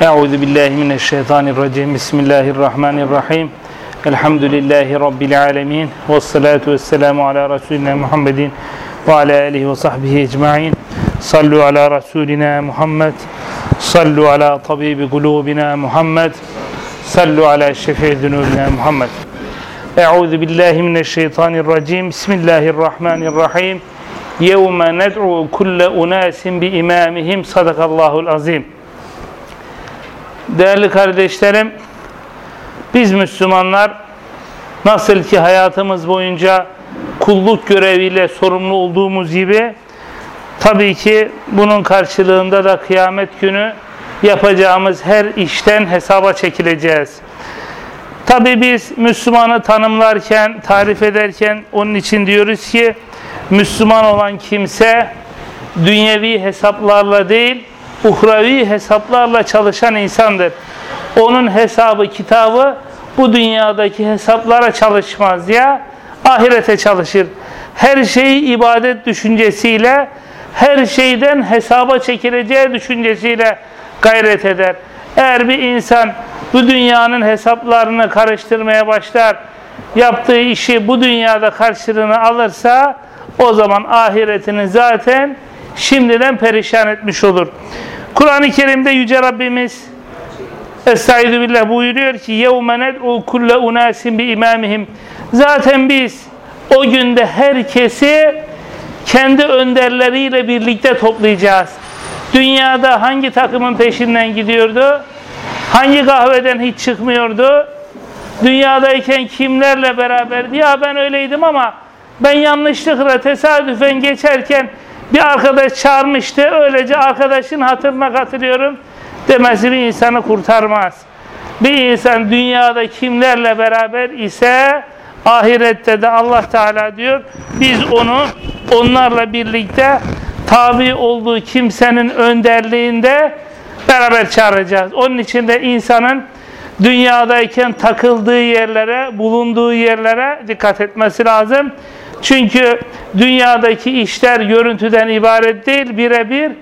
Euzu billahi mineşşeytanirracim. Bismillahirrahmanirrahim. Elhamdülillahi rabbil alamin. Ves salatu vesselamu ala resulina Muhammedin ve ala alihi ve sahbihi ecmaîn. Sallu ala rasulina Muhammed. Sallu ala tabibi kulubina Muhammed. Sallu ala şefii zunubina Muhammed. Euzu billahi mineşşeytanirracim. Bismillahirrahmanirrahim. Yevme ned'u kulle unasin bi imamihim. Sadakallahul azim. Değerli kardeşlerim, biz Müslümanlar nasıl ki hayatımız boyunca kulluk göreviyle sorumlu olduğumuz gibi tabii ki bunun karşılığında da kıyamet günü yapacağımız her işten hesaba çekileceğiz. Tabii biz Müslümanı tanımlarken, tarif ederken onun için diyoruz ki Müslüman olan kimse dünyevi hesaplarla değil, uhravi hesaplarla çalışan insandır. Onun hesabı, kitabı bu dünyadaki hesaplara çalışmaz ya ahirete çalışır. Her şeyi ibadet düşüncesiyle, her şeyden hesaba çekileceği düşüncesiyle gayret eder. Eğer bir insan bu dünyanın hesaplarını karıştırmaya başlar, yaptığı işi bu dünyada karşılığını alırsa o zaman ahiretini zaten şimdiden perişan etmiş olur. Kur'an-ı Kerim'de Yüce Rabbimiz Estaizu billah buyuruyor ki يَوْمَ نَدْعُوا كُلَّ اُنَاسٍ بِاِمَامِهِمْ Zaten biz o günde herkesi kendi önderleriyle birlikte toplayacağız. Dünyada hangi takımın peşinden gidiyordu? Hangi kahveden hiç çıkmıyordu? Dünyadayken kimlerle beraberdi? Ya ben öyleydim ama ben yanlışlıkla tesadüfen geçerken bir arkadaş çağırmıştı. Öylece arkadaşın hatırına katılıyorum demesi bir insanı kurtarmaz. Bir insan dünyada kimlerle beraber ise ahirette de Allah Teala diyor biz onu onlarla birlikte tabi olduğu kimsenin önderliğinde beraber çağıracağız. Onun için de insanın dünyadayken takıldığı yerlere, bulunduğu yerlere dikkat etmesi lazım. Çünkü dünyadaki işler görüntüden ibaret değil, birebir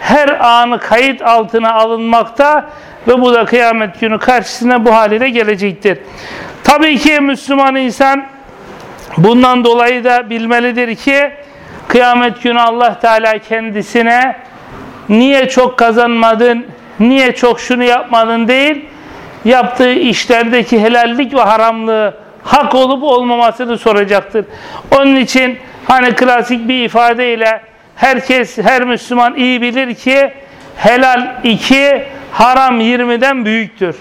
her anı kayıt altına alınmakta ve bu da kıyamet günü karşısına bu haliyle gelecektir. Tabii ki Müslüman insan bundan dolayı da bilmelidir ki kıyamet günü Allah Teala kendisine niye çok kazanmadın, niye çok şunu yapmadın değil, yaptığı işlerdeki helallik ve haramlığı hak olup olmamasını soracaktır. Onun için hani klasik bir ifadeyle herkes, her Müslüman iyi bilir ki helal 2, haram 20'den büyüktür.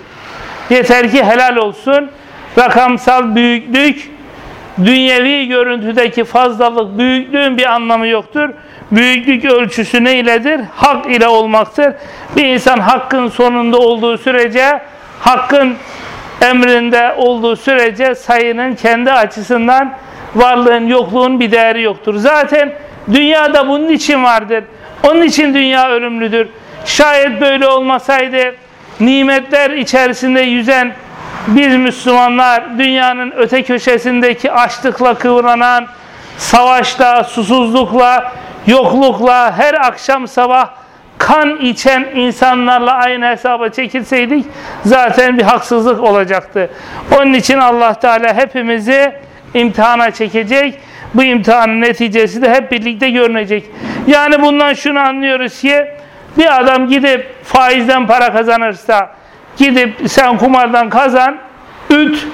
Yeter ki helal olsun. Rakamsal büyüklük, dünyevi görüntüdeki fazlalık, büyüklüğün bir anlamı yoktur. Büyüklük ölçüsü ne iledir? Hak ile olmaktır. Bir insan hakkın sonunda olduğu sürece, hakkın emrinde olduğu sürece sayının kendi açısından varlığın, yokluğun bir değeri yoktur. Zaten dünyada bunun için vardır. Onun için dünya ölümlüdür. Şayet böyle olmasaydı nimetler içerisinde yüzen biz Müslümanlar dünyanın öte köşesindeki açlıkla kıvranan, savaşla, susuzlukla, yoklukla her akşam sabah kan içen insanlarla aynı hesaba çekilseydik zaten bir haksızlık olacaktı. Onun için Allah Teala hepimizi imtihana çekecek. Bu imtihanın neticesi de hep birlikte görünecek. Yani bundan şunu anlıyoruz ki bir adam gidip faizden para kazanırsa gidip sen kumardan kazan üt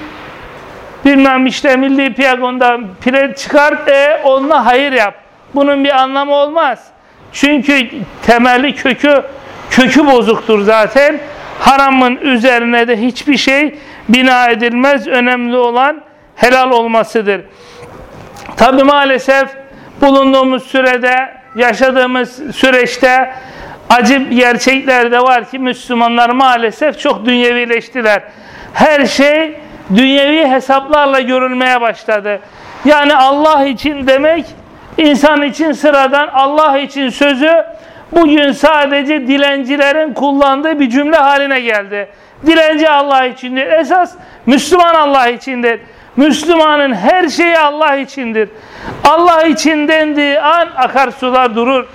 bilmem işte milli piyagonda pire çıkart e onunla hayır yap. Bunun bir anlamı olmaz. Çünkü temeli kökü kökü bozuktur zaten. Haramın üzerine de hiçbir şey bina edilmez. Önemli olan helal olmasıdır. Tabi maalesef bulunduğumuz sürede, yaşadığımız süreçte acı gerçekler de var ki Müslümanlar maalesef çok dünyevileştiler. Her şey dünyevi hesaplarla görülmeye başladı. Yani Allah için demek insan için sıradan Allah için sözü bugün sadece dilencilerin kullandığı bir cümle haline geldi. Dilenci Allah içindir. Esas Müslüman Allah içindir. Müslümanın her şeyi Allah içindir. Allah için dendiği an akarsular durur.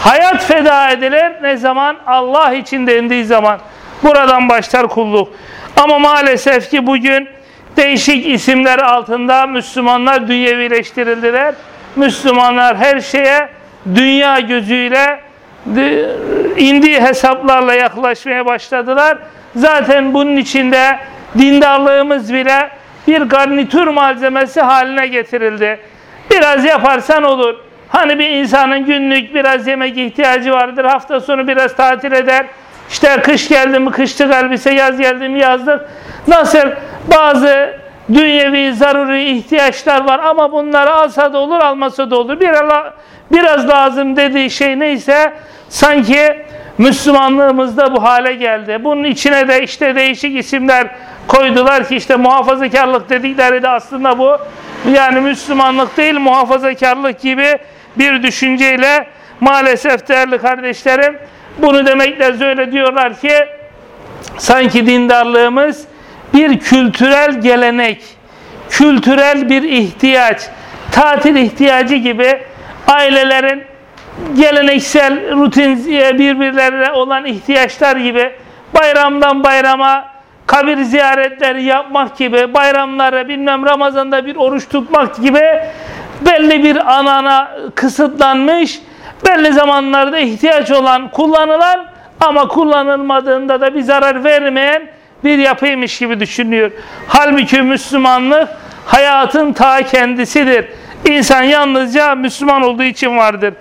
Hayat feda edilir ne zaman? Allah için dendiği zaman. Buradan başlar kulluk. Ama maalesef ki bugün değişik isimler altında Müslümanlar dünyevileştirildiler. Müslümanlar her şeye dünya gözüyle indiği hesaplarla yaklaşmaya başladılar. Zaten bunun içinde dindarlığımız bile bir garnitür malzemesi haline getirildi. Biraz yaparsan olur. Hani bir insanın günlük biraz yemek ihtiyacı vardır. Hafta sonu biraz tatil eder. İşte kış geldi mi kışlık elbise, yaz geldi mi yazlık. Nasıl bazı dünyevi zaruri ihtiyaçlar var ama bunları alsa da olur almasa da olur. Biraz, biraz lazım dediği şey neyse sanki Müslümanlığımızda bu hale geldi. Bunun içine de işte değişik isimler koydular ki işte muhafazakarlık dedikleri de aslında bu. Yani Müslümanlık değil muhafazakarlık gibi bir düşünceyle maalesef değerli kardeşlerim bunu demekle öyle diyorlar ki sanki dindarlığımız bir kültürel gelenek, kültürel bir ihtiyaç, tatil ihtiyacı gibi ailelerin geleneksel rutin birbirlerine olan ihtiyaçlar gibi bayramdan bayrama kabir ziyaretleri yapmak gibi bayramlara bilmem Ramazan'da bir oruç tutmak gibi belli bir anana kısıtlanmış belli zamanlarda ihtiyaç olan kullanılan ama kullanılmadığında da bir zarar vermeyen bir yapıymış gibi düşünüyor. Halbuki Müslümanlık hayatın ta kendisidir. İnsan yalnızca Müslüman olduğu için vardır.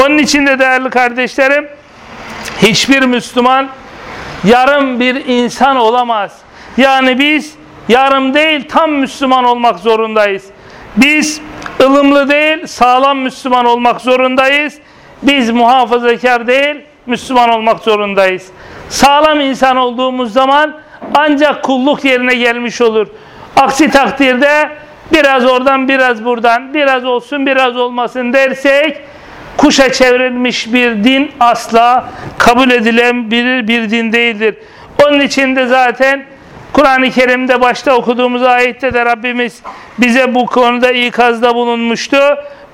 Onun için de değerli kardeşlerim hiçbir Müslüman yarım bir insan olamaz. Yani biz yarım değil tam Müslüman olmak zorundayız. Biz ılımlı değil sağlam Müslüman olmak zorundayız. Biz muhafazakar değil Müslüman olmak zorundayız. Sağlam insan olduğumuz zaman ancak kulluk yerine gelmiş olur. Aksi takdirde biraz oradan biraz buradan biraz olsun biraz olmasın dersek kuşa çevrilmiş bir din asla kabul edilen bir, bir din değildir. Onun için de zaten Kur'an-ı Kerim'de başta okuduğumuz ayette de Rabbimiz bize bu konuda ikazda bulunmuştu.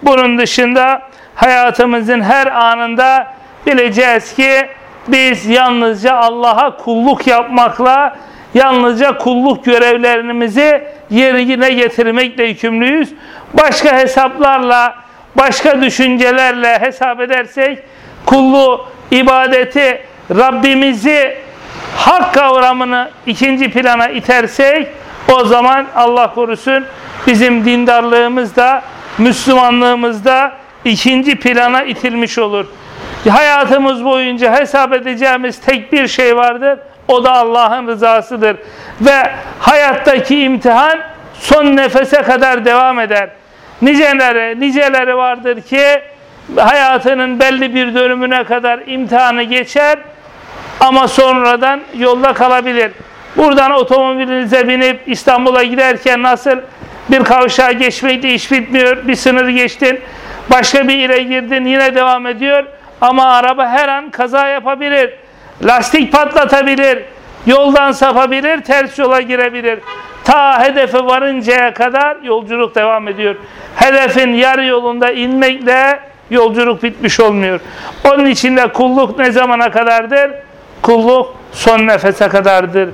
Bunun dışında hayatımızın her anında bileceğiz ki biz yalnızca Allah'a kulluk yapmakla yalnızca kulluk görevlerimizi yerine getirmekle yükümlüyüz. Başka hesaplarla, başka düşüncelerle hesap edersek kulluğu, ibadeti, Rabbimizi hak kavramını ikinci plana itersek o zaman Allah korusun bizim dindarlığımız da Müslümanlığımız da ikinci plana itilmiş olur. Hayatımız boyunca hesap edeceğimiz tek bir şey vardır. O da Allah'ın rızasıdır. Ve hayattaki imtihan son nefese kadar devam eder. Niceleri, niceleri vardır ki hayatının belli bir dönümüne kadar imtihanı geçer ama sonradan yolda kalabilir. Buradan otomobilinize binip İstanbul'a giderken nasıl bir kavşağa geçmekte iş bitmiyor, bir sınır geçtin, başka bir yere girdin yine devam ediyor ama araba her an kaza yapabilir, lastik patlatabilir, yoldan sapabilir, ters yola girebilir. Ta hedefe varıncaya kadar yolculuk devam ediyor. Hedefin yarı yolunda inmekle yolculuk bitmiş olmuyor. Onun için de kulluk ne zamana kadardır? Kulluk son nefese kadardır.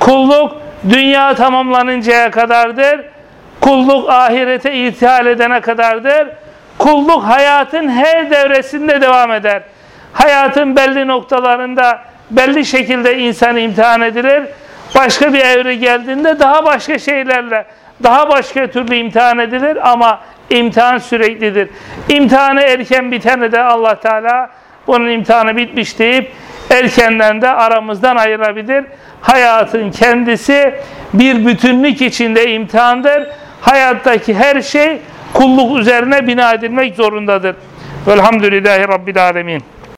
Kulluk dünya tamamlanıncaya kadardır. Kulluk ahirete irtihal edene kadardır. Kulluk hayatın her devresinde devam eder. Hayatın belli noktalarında belli şekilde insan imtihan edilir. Başka bir evre geldiğinde daha başka şeylerle, daha başka türlü imtihan edilir ama imtihan süreklidir. İmtihanı erken bitene de Allah Teala bunun imtihanı bitmiş deyip erkenden de aramızdan ayırabilir. Hayatın kendisi bir bütünlük içinde imtihandır. Hayattaki her şey kulluk üzerine bina edilmek zorundadır. Velhamdülillahi Rabbil Alemin.